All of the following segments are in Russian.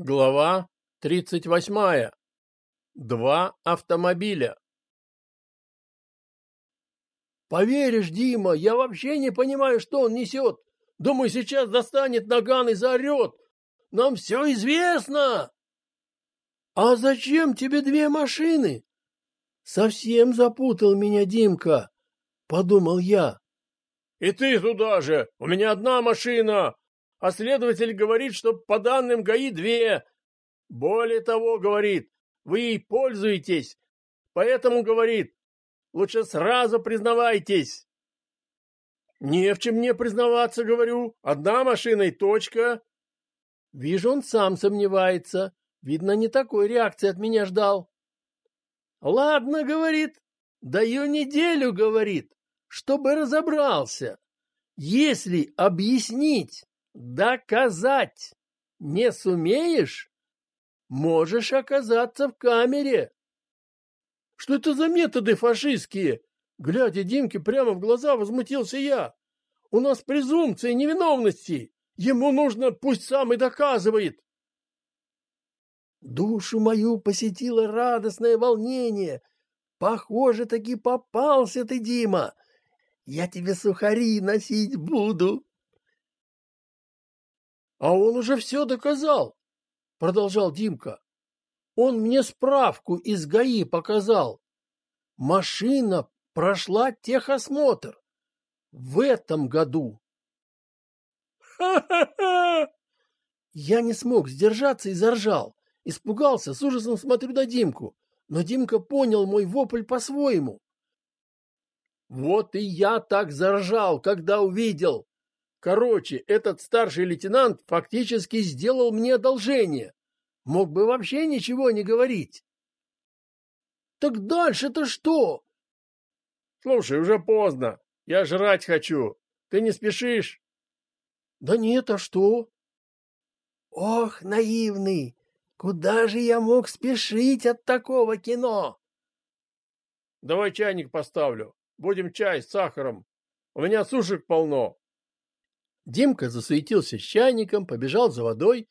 Глава 38. Два автомобиля. Поверишь, Дима, я вообще не понимаю, что он несет. Думаю, сейчас достанет наган и заорет. Нам все известно. А зачем тебе две машины? Совсем запутал меня Димка, подумал я. И ты туда же. У меня одна машина, а следователь говорит, что по данным ГАИ две. Более того, говорит, вы ей пользуетесь, поэтому, говорит, лучше сразу признавайтесь. Не в чем мне признаваться, говорю, одна машина и точка. Вижу, он сам сомневается. Видно, не такой реакции от меня ждал. Ладно, говорит, даю неделю, говорит, чтобы разобрался. Если объяснить, доказать не сумеешь, можешь оказаться в камере. Что это за методы фашистские? Глядя Димке прямо в глаза, возмутился я. У нас презумпция невиновности. Ему нужно, пусть сам и доказывает. Душу мою посетило радостное волнение. Похоже, таки попался ты, Дима. Я тебе сухари носить буду. А он уже все доказал, продолжал Димка. Он мне справку из ГАИ показал. Машина прошла техосмотр в этом году. Ха-ха-ха! Я не смог сдержаться и заржал. Испугался, с ужасом смотрю на Димку. Но Димка понял мой вопль по-своему. Вот и я так заржал, когда увидел, Короче, этот старший лейтенант фактически сделал мне одолжение. Мог бы вообще ничего не говорить. Так дальше-то что? Слушай, уже поздно. Я жрать хочу. Ты не спешишь? Да нет, а что? Ох, наивный. Куда же я мог спешить от такого кино? Давай чайник поставлю. Будем чай с сахаром. У меня сушек полно. Димка засуетился с чайником, побежал за водой,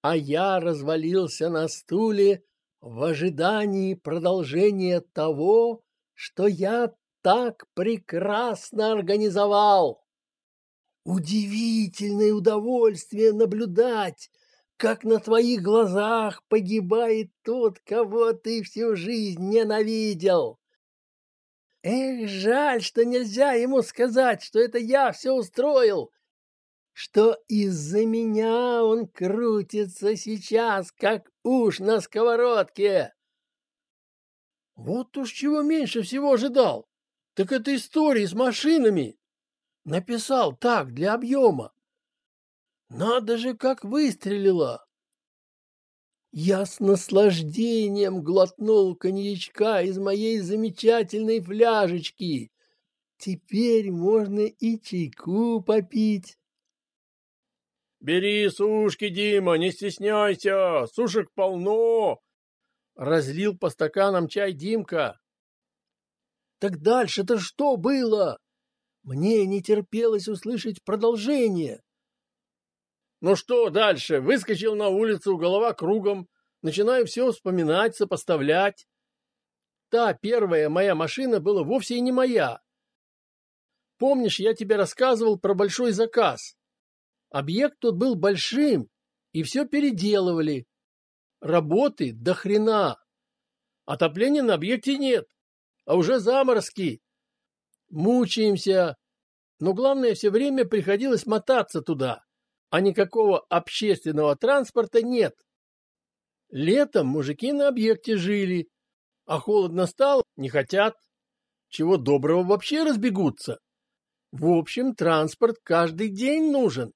а я развалился на стуле в ожидании продолжения того, что я так прекрасно организовал. Удивительное удовольствие наблюдать, как на твоих глазах погибает тот, кого ты всю жизнь ненавидел. Эх, жаль, что нельзя ему сказать, что это я все устроил, что из-за меня он крутится сейчас, как уж на сковородке. Вот уж чего меньше всего ожидал. Так это история с машинами. Написал так, для объема. Надо же, как выстрелила. Я с наслаждением глотнул коньячка из моей замечательной фляжечки. Теперь можно и чайку попить. Бери сушки, Дима, не стесняйся, сушек полно. Разлил по стаканам чай Димка. Так дальше-то что было? Мне не терпелось услышать продолжение. Ну что дальше? Выскочил на улицу, голова кругом, начинаю все вспоминать, сопоставлять. Та первая моя машина была вовсе и не моя. Помнишь, я тебе рассказывал про большой заказ? Объект тут был большим, и все переделывали. Работы до хрена. Отопления на объекте нет, а уже заморозки. Мучаемся. Но главное, все время приходилось мотаться туда, а никакого общественного транспорта нет. Летом мужики на объекте жили, а холодно стало, не хотят. Чего доброго вообще разбегутся. В общем, транспорт каждый день нужен.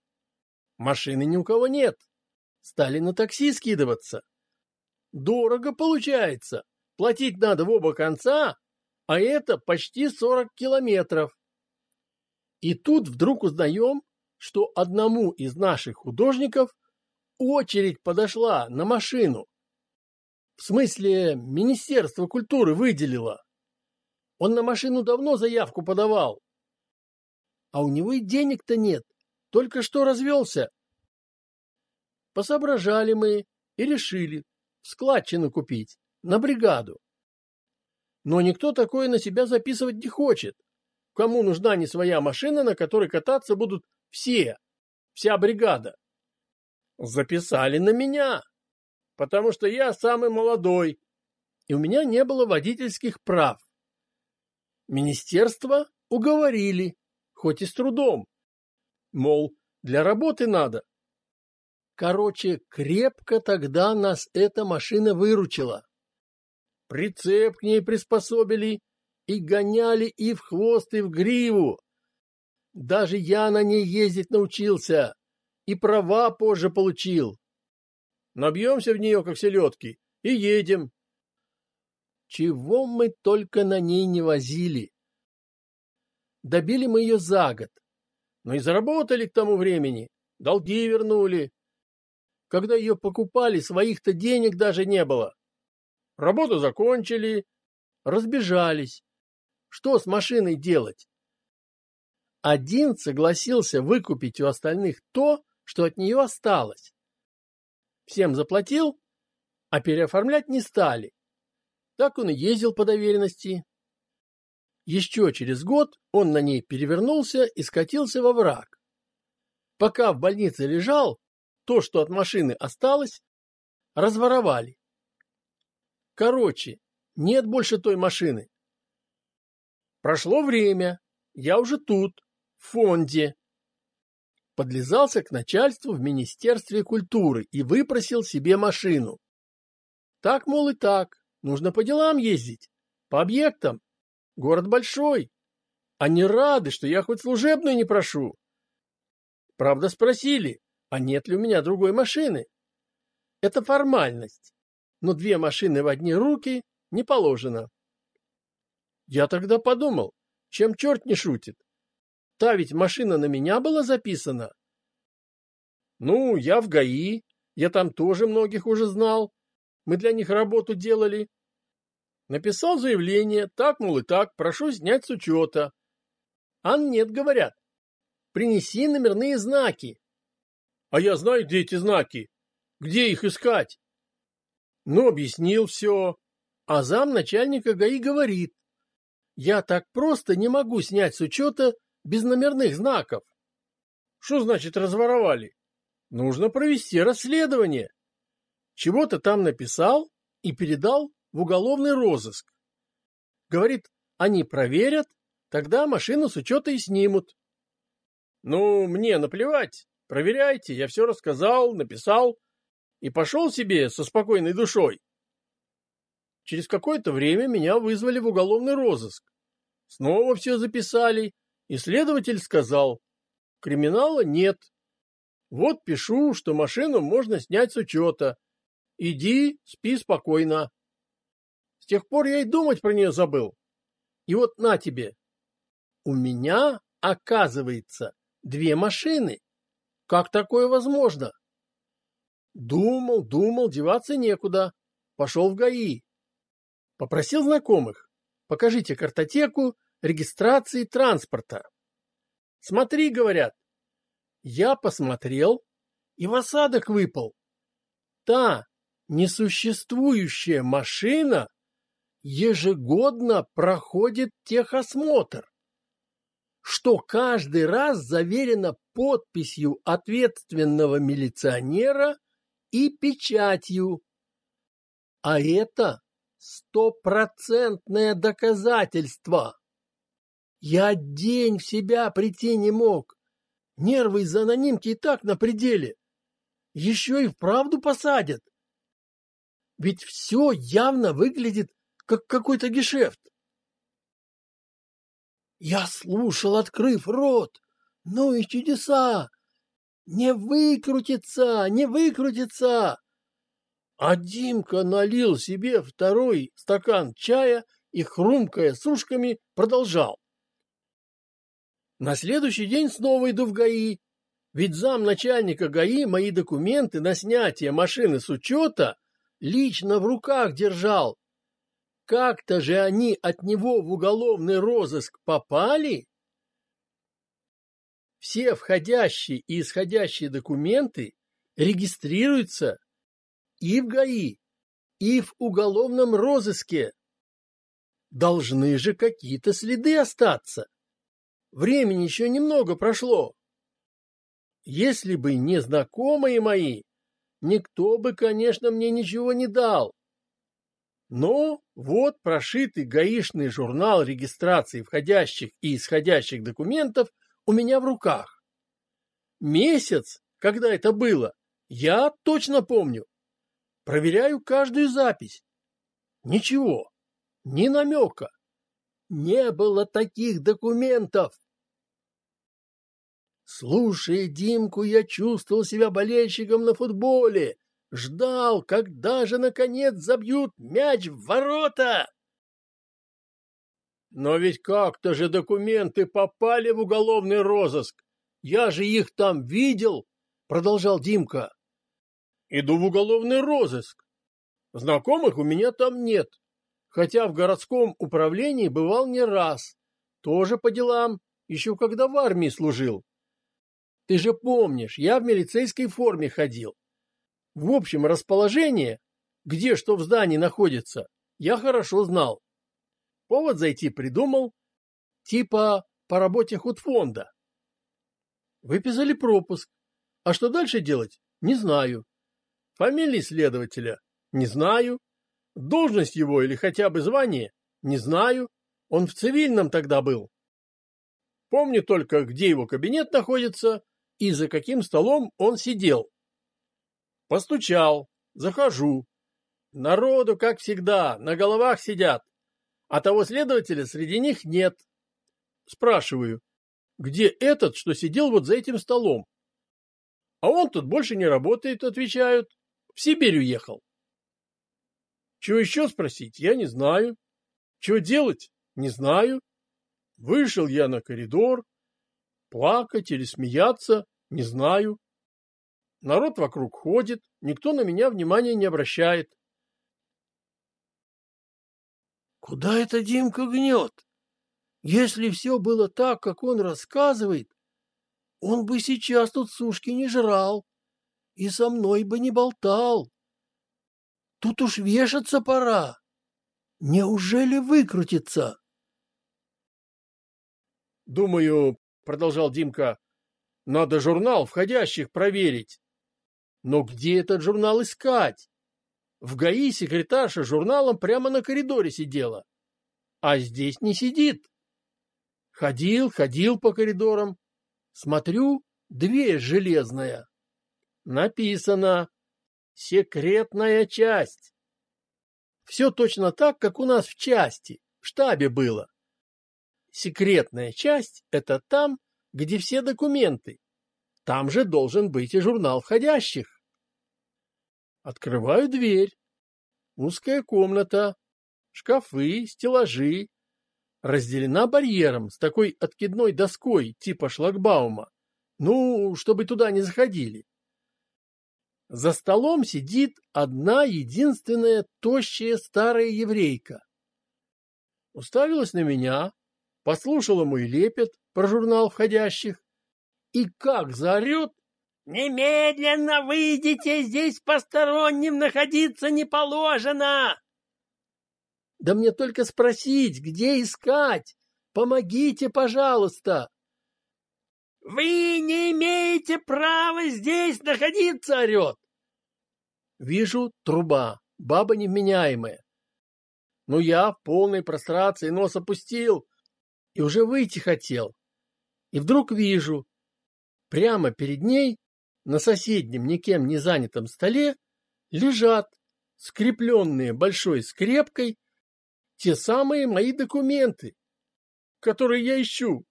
Машины ни у кого нет. Стали на такси скидываться. Дорого получается. Платить надо в оба конца, а это почти 40 километров. И тут вдруг узнаем, что одному из наших художников очередь подошла на машину. В смысле, Министерство культуры выделило. Он на машину давно заявку подавал. А у него и денег-то нет. Только что развелся. Посоображали мы и решили складчину купить, на бригаду. Но никто такое на себя записывать не хочет. Кому нужна не своя машина, на которой кататься будут все, вся бригада? Записали на меня, потому что я самый молодой, и у меня не было водительских прав. Министерство уговорили, хоть и с трудом. Мол, для работы надо. Короче, крепко тогда нас эта машина выручила. Прицеп к ней приспособили и гоняли и в хвост, и в гриву. Даже я на ней ездить научился и права позже получил. Набьемся в нее, как селедки, и едем. Чего мы только на ней не возили. Добили мы ее за год, но и заработали к тому времени, долги вернули. Когда ее покупали, своих-то денег даже не было. Работу закончили, разбежались. Что с машиной делать? Один согласился выкупить у остальных то, что от нее осталось. Всем заплатил, а переоформлять не стали. Так он и ездил по доверенности. Еще через год он на ней перевернулся и скатился во враг. Пока в больнице лежал, то, что от машины осталось, разворовали. Короче, нет больше той машины. Прошло время, я уже тут, в фонде. Подлезался к начальству в Министерстве культуры и выпросил себе машину. Так, мол, и так, нужно по делам ездить, по объектам. Город большой. Они рады, что я хоть служебную не прошу. Правда, спросили, а нет ли у меня другой машины? Это формальность, но две машины в одни руки не положено. Я тогда подумал, чем черт не шутит. Та ведь машина на меня была записана. Ну, я в ГАИ, я там тоже многих уже знал. Мы для них работу делали. Написал заявление, так, мол, и так, прошу снять с учета. А нет, говорят. Принеси номерные знаки. А я знаю, где эти знаки. Где их искать? Ну, объяснил все. А зам начальника ГАИ говорит. Я так просто не могу снять с учета без номерных знаков. Что значит разворовали? Нужно провести расследование. Чего-то там написал и передал в уголовный розыск. Говорит, они проверят, тогда машину с учета и снимут. Ну, мне наплевать. Проверяйте, я все рассказал, написал и пошел себе со спокойной душой. Через какое-то время меня вызвали в уголовный розыск. Снова все записали, и следователь сказал, криминала нет. Вот пишу, что машину можно снять с учета. Иди, спи спокойно. Тех пор я и думать про нее забыл. И вот на тебе. У меня, оказывается, две машины. Как такое возможно? Думал, думал, деваться некуда. Пошел в ГАИ. Попросил знакомых. Покажите картотеку регистрации транспорта. Смотри, говорят. Я посмотрел и в осадок выпал. Та несуществующая машина ежегодно проходит техосмотр, что каждый раз заверено подписью ответственного милиционера и печатью. А это стопроцентное доказательство. Я день в себя прийти не мог. Нервы из-за анонимки и так на пределе. Еще и вправду посадят. Ведь все явно выглядит как какой-то гешефт. Я слушал, открыв рот. Ну и чудеса! Не выкрутится, не выкрутится! А Димка налил себе второй стакан чая и, хрумкая с ушками, продолжал. На следующий день снова иду в ГАИ, ведь зам начальника ГАИ мои документы на снятие машины с учета лично в руках держал. Как-то же они от него в уголовный розыск попали? Все входящие и исходящие документы регистрируются и в ГАИ, и в уголовном розыске. Должны же какие-то следы остаться. Времени еще немного прошло. Если бы не знакомые мои, никто бы, конечно, мне ничего не дал. Но вот прошитый гаишный журнал регистрации входящих и исходящих документов у меня в руках. Месяц, когда это было, я точно помню. Проверяю каждую запись. Ничего, ни намека. Не было таких документов. Слушая Димку, я чувствовал себя болельщиком на футболе. Ждал, когда же, наконец, забьют мяч в ворота. Но ведь как-то же документы попали в уголовный розыск. Я же их там видел, продолжал Димка. Иду в уголовный розыск. Знакомых у меня там нет, хотя в городском управлении бывал не раз. Тоже по делам, еще когда в армии служил. Ты же помнишь, я в милицейской форме ходил. В общем, расположение, где что в здании находится, я хорошо знал. Повод зайти придумал, типа по работе худфонда. Выписали пропуск. А что дальше делать, не знаю. Фамилии следователя не знаю. Должность его или хотя бы звание не знаю. Он в цивильном тогда был. Помню только, где его кабинет находится и за каким столом он сидел. Постучал, захожу. Народу, как всегда, на головах сидят, а того следователя среди них нет. Спрашиваю, где этот, что сидел вот за этим столом? А он тут больше не работает, отвечают. В Сибирь уехал. Чего еще спросить, я не знаю. Чего делать, не знаю. Вышел я на коридор, Плакать или смеяться, не знаю. Народ вокруг ходит, никто на меня внимания не обращает. Куда это Димка гнет? Если все было так, как он рассказывает, он бы сейчас тут сушки не жрал и со мной бы не болтал. Тут уж вешаться пора. Неужели выкрутится? Думаю, продолжал Димка. Надо журнал входящих проверить. Но где этот журнал искать? В ГАИ секретарша журналом прямо на коридоре сидела. А здесь не сидит. Ходил, ходил по коридорам. Смотрю, дверь железная. Написано «Секретная часть». Все точно так, как у нас в части, в штабе было. Секретная часть – это там, где все документы. Там же должен быть и журнал входящих. Открываю дверь. Узкая комната, шкафы, стеллажи. Разделена барьером с такой откидной доской типа шлагбаума. Ну, чтобы туда не заходили. За столом сидит одна единственная тощая старая еврейка. Уставилась на меня, послушала мой лепет про журнал входящих и как заорет «Немедленно выйдите, здесь посторонним находиться не положено!» Да мне только спросить, где искать? Помогите, пожалуйста. Вы не имеете права здесь находиться, орет. Вижу труба, баба невменяемая. Но я в полной прострации нос опустил, и уже выйти хотел. И вдруг вижу, прямо перед ней, на соседнем никем не занятом столе, лежат, скрепленные большой скрепкой, те самые мои документы, которые я ищу.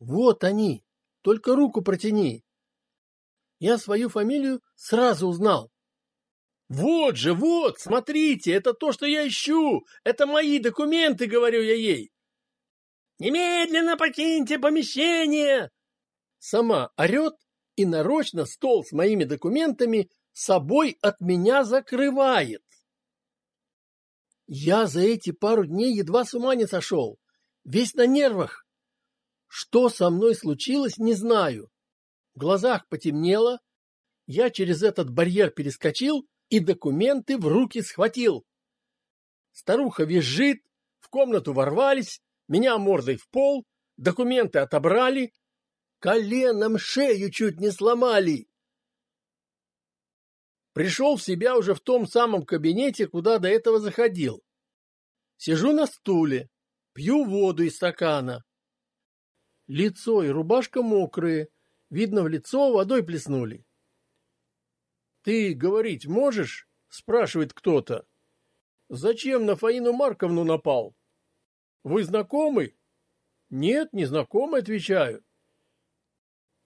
Вот они, только руку протяни. Я свою фамилию сразу узнал. Вот же, вот, смотрите, это то, что я ищу. Это мои документы, говорю я ей. Немедленно покиньте помещение!» Сама орет и нарочно стол с моими документами собой от меня закрывает. Я за эти пару дней едва с ума не сошел, весь на нервах. Что со мной случилось, не знаю. В глазах потемнело, Я через этот барьер перескочил и документы в руки схватил. Старуха визжит, в комнату ворвались, меня мордой в пол, документы отобрали, коленом шею чуть не сломали. Пришел в себя уже в том самом кабинете, куда до этого заходил. Сижу на стуле, пью воду из стакана. Лицо и рубашка мокрые, видно, в лицо водой плеснули. «Ты говорить можешь?» — спрашивает кто-то. «Зачем на Фаину Марковну напал?» «Вы знакомы?» «Нет, не знакомы», — отвечаю.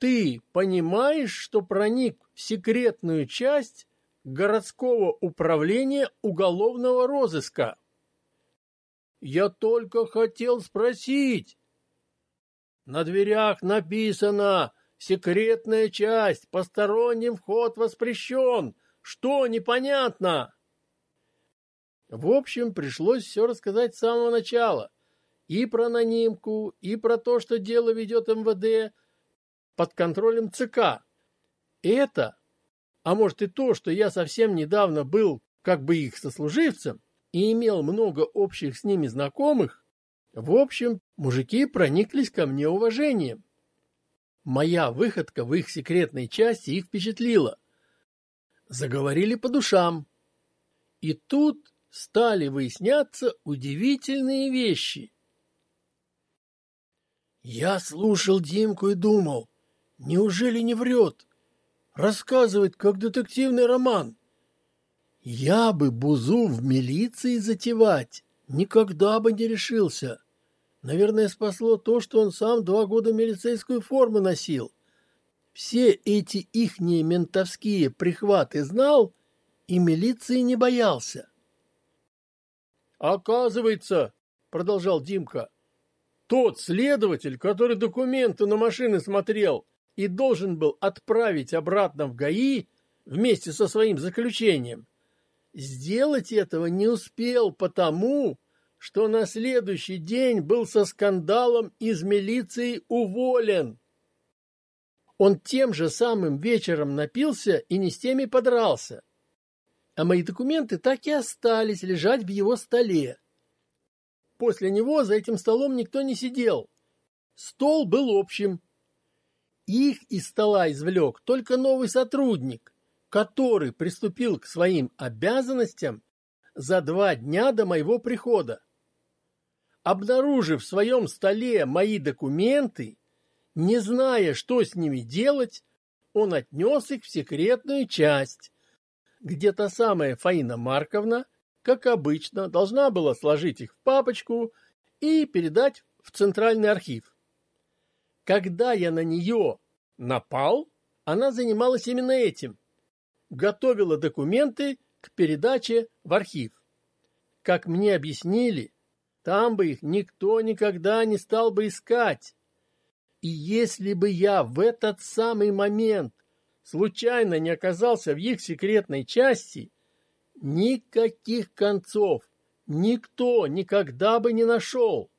«Ты понимаешь, что проник в секретную часть городского управления уголовного розыска?» «Я только хотел спросить». «На дверях написано Секретная часть, посторонним вход воспрещен. Что непонятно? В общем, пришлось все рассказать с самого начала. И про анонимку, и про то, что дело ведет МВД под контролем ЦК. Это, а может и то, что я совсем недавно был как бы их сослуживцем и имел много общих с ними знакомых, в общем, мужики прониклись ко мне уважением. Моя выходка в их секретной части их впечатлила. Заговорили по душам. И тут стали выясняться удивительные вещи. Я слушал Димку и думал, неужели не врет? Рассказывает, как детективный роман. Я бы Бузу в милиции затевать никогда бы не решился. Наверное, спасло то, что он сам два года милицейскую форму носил. Все эти ихние ментовские прихваты знал и милиции не боялся. «Оказывается, — продолжал Димка, — тот следователь, который документы на машины смотрел и должен был отправить обратно в ГАИ вместе со своим заключением, сделать этого не успел потому, что на следующий день был со скандалом из милиции уволен. Он тем же самым вечером напился и не с теми подрался. А мои документы так и остались лежать в его столе. После него за этим столом никто не сидел. Стол был общим. Их из стола извлек только новый сотрудник, который приступил к своим обязанностям за два дня до моего прихода обнаружив в своем столе мои документы, не зная, что с ними делать, он отнес их в секретную часть, где та самая Фаина Марковна, как обычно, должна была сложить их в папочку и передать в Центральный архив. Когда я на нее напал, она занималась именно этим. Готовила документы к передаче в архив. Как мне объяснили, там бы их никто никогда не стал бы искать. И если бы я в этот самый момент случайно не оказался в их секретной части, никаких концов никто никогда бы не нашел.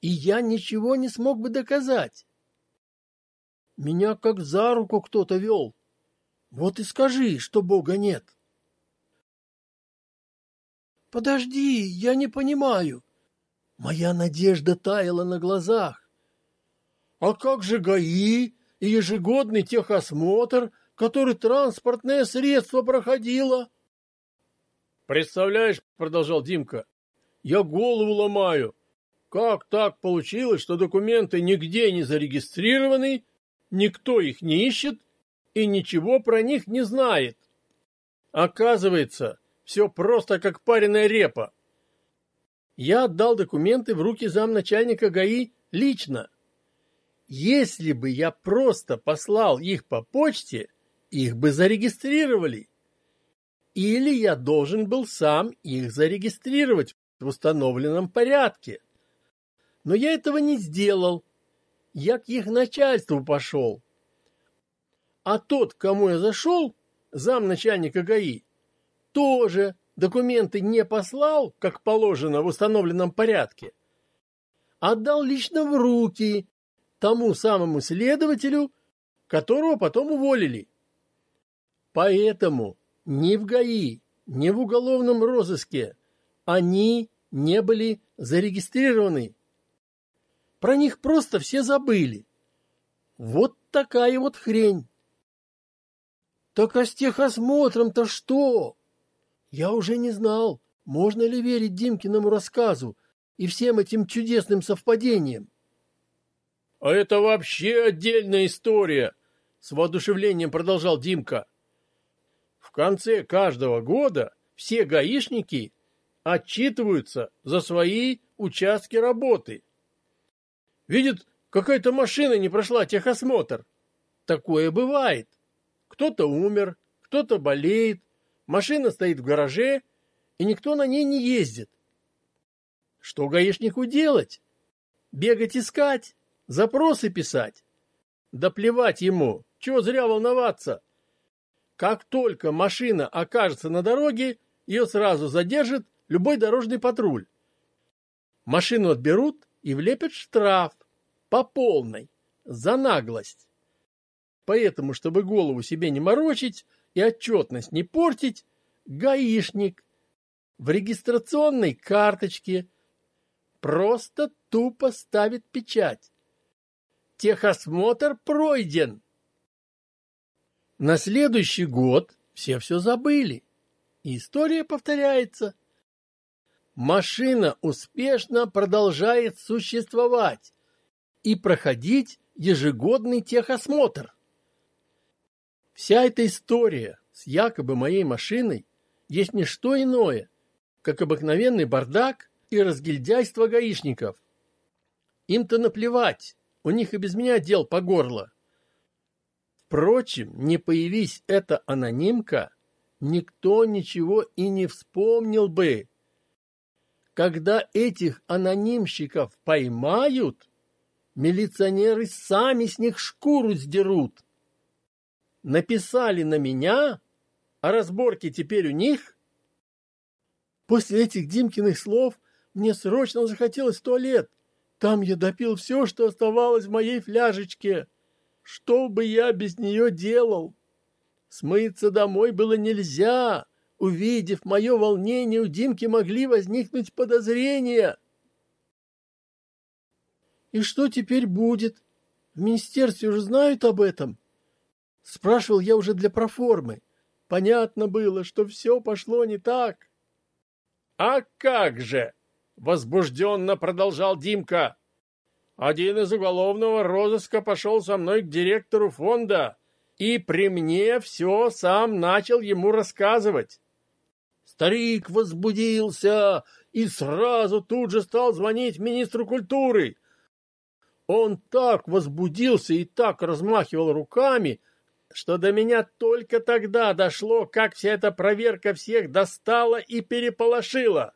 И я ничего не смог бы доказать. Меня как за руку кто-то вел. Вот и скажи, что Бога нет. Подожди, я не понимаю. Моя надежда таяла на глазах. А как же ГАИ и ежегодный техосмотр, который транспортное средство проходило? Представляешь, продолжал Димка, я голову ломаю. Как так получилось, что документы нигде не зарегистрированы, никто их не ищет и ничего про них не знает? Оказывается, все просто как пареная репа. Я отдал документы в руки замначальника ГАИ лично. Если бы я просто послал их по почте, их бы зарегистрировали. Или я должен был сам их зарегистрировать в установленном порядке. Но я этого не сделал. Я к их начальству пошел. А тот, к кому я зашел, замначальника ГАИ, тоже документы не послал, как положено в установленном порядке, отдал лично в руки тому самому следователю, которого потом уволили. Поэтому ни в ГАИ, ни в уголовном розыске они не были зарегистрированы. Про них просто все забыли. Вот такая вот хрень. Так а с техосмотром-то что? Я уже не знал, можно ли верить Димкиному рассказу и всем этим чудесным совпадениям. — А это вообще отдельная история, — с воодушевлением продолжал Димка. В конце каждого года все гаишники отчитываются за свои участки работы. Видят, какая-то машина не прошла техосмотр. Такое бывает. Кто-то умер, кто-то болеет, машина стоит в гараже, и никто на ней не ездит. Что гаишнику делать? Бегать искать? Запросы писать? Да плевать ему, чего зря волноваться. Как только машина окажется на дороге, ее сразу задержит любой дорожный патруль. Машину отберут и влепят штраф по полной за наглость. Поэтому, чтобы голову себе не морочить и отчетность не портить, гаишник в регистрационной карточке просто тупо ставит печать. Техосмотр пройден. На следующий год все все забыли. И история повторяется. Машина успешно продолжает существовать и проходить ежегодный техосмотр. Вся эта история с якобы моей машиной есть не что иное, как обыкновенный бардак и разгильдяйство гаишников. Им-то наплевать, у них и без меня дел по горло. Впрочем, не появись эта анонимка, никто ничего и не вспомнил бы. Когда этих анонимщиков поймают, милиционеры сами с них шкуру сдерут. Написали на меня, а разборки теперь у них. После этих Димкиных слов мне срочно захотелось в туалет. Там я допил все, что оставалось в моей фляжечке. Что бы я без нее делал? Смыться домой было нельзя. Увидев мое волнение, у Димки могли возникнуть подозрения. И что теперь будет? В министерстве уже знают об этом? Спрашивал я уже для проформы. Понятно было, что все пошло не так. — А как же! — возбужденно продолжал Димка. Один из уголовного розыска пошел со мной к директору фонда и при мне все сам начал ему рассказывать. Старик возбудился и сразу тут же стал звонить министру культуры. Он так возбудился и так размахивал руками, что до меня только тогда дошло, как вся эта проверка всех достала и переполошила.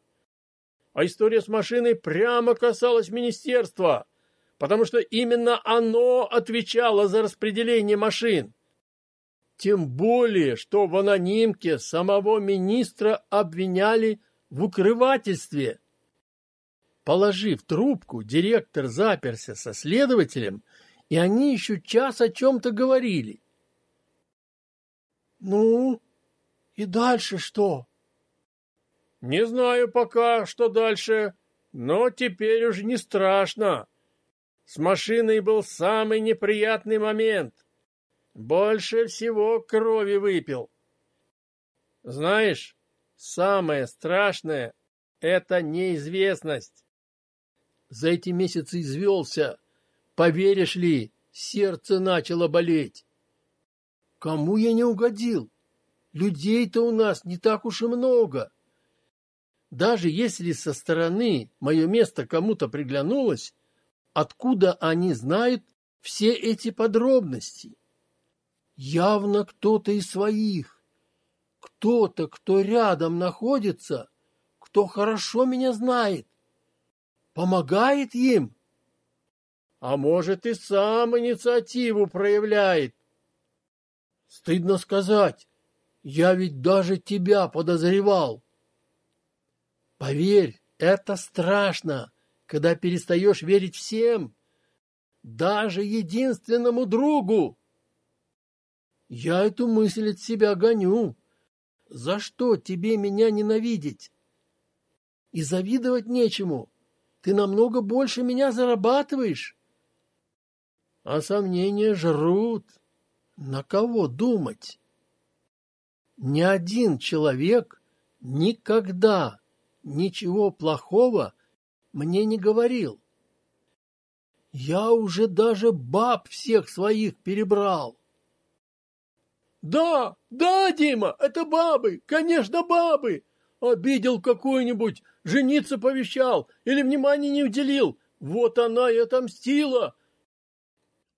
А история с машиной прямо касалась министерства потому что именно оно отвечало за распределение машин. Тем более, что в анонимке самого министра обвиняли в укрывательстве. Положив трубку, директор заперся со следователем, и они еще час о чем-то говорили. «Ну, и дальше что?» «Не знаю пока, что дальше, но теперь уже не страшно. С машиной был самый неприятный момент. Больше всего крови выпил. Знаешь, самое страшное — это неизвестность. За эти месяцы извелся. Поверишь ли, сердце начало болеть. Кому я не угодил? Людей-то у нас не так уж и много. Даже если со стороны мое место кому-то приглянулось, Откуда они знают все эти подробности? Явно кто-то из своих. Кто-то, кто рядом находится, кто хорошо меня знает. Помогает им. А может, и сам инициативу проявляет. Стыдно сказать, я ведь даже тебя подозревал. Поверь, это страшно когда перестаешь верить всем, даже единственному другу. Я эту мысль от себя гоню. За что тебе меня ненавидеть? И завидовать нечему. Ты намного больше меня зарабатываешь. А сомнения жрут. На кого думать? Ни один человек никогда ничего плохого мне не говорил. Я уже даже баб всех своих перебрал. Да, да, Дима, это бабы, конечно, бабы. Обидел какую-нибудь, жениться повещал или внимания не уделил. Вот она и отомстила.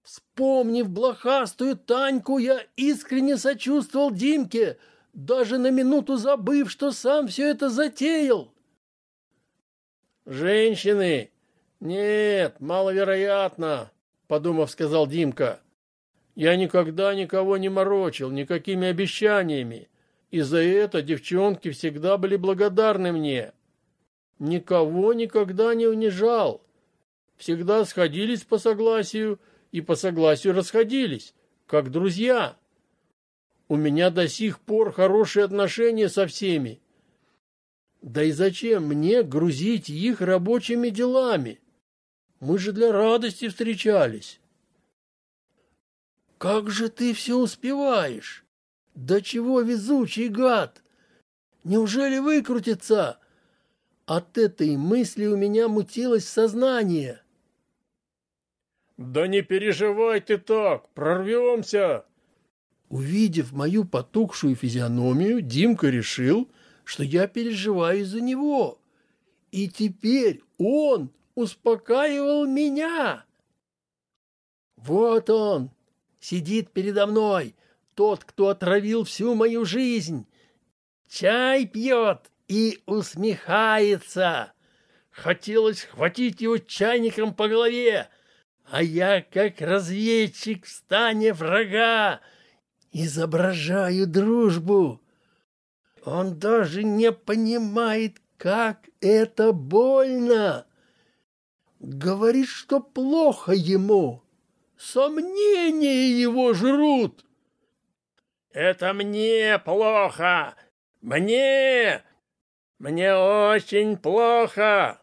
Вспомнив блохастую Таньку, я искренне сочувствовал Димке, даже на минуту забыв, что сам все это затеял. «Женщины? Нет, маловероятно», — подумав, сказал Димка. Я никогда никого не морочил, никакими обещаниями. И за это девчонки всегда были благодарны мне. Никого никогда не унижал. Всегда сходились по согласию и по согласию расходились, как друзья. У меня до сих пор хорошие отношения со всеми. Да и зачем мне грузить их рабочими делами? Мы же для радости встречались. Как же ты все успеваешь? Да чего везучий гад! Неужели выкрутится? От этой мысли у меня мутилось сознание. Да не переживай ты так, прорвемся. Увидев мою потухшую физиономию, Димка решил, что я переживаю из-за него. И теперь он успокаивал меня. Вот он, сидит передо мной тот, кто отравил всю мою жизнь. Чай пьет и усмехается. Хотелось схватить его чайником по голове, а я, как разведчик в стане врага, изображаю дружбу. Он даже не понимает, как это больно. Говорит, что плохо ему. Сомнения его жрут. Это мне плохо. Мне! Мне очень плохо.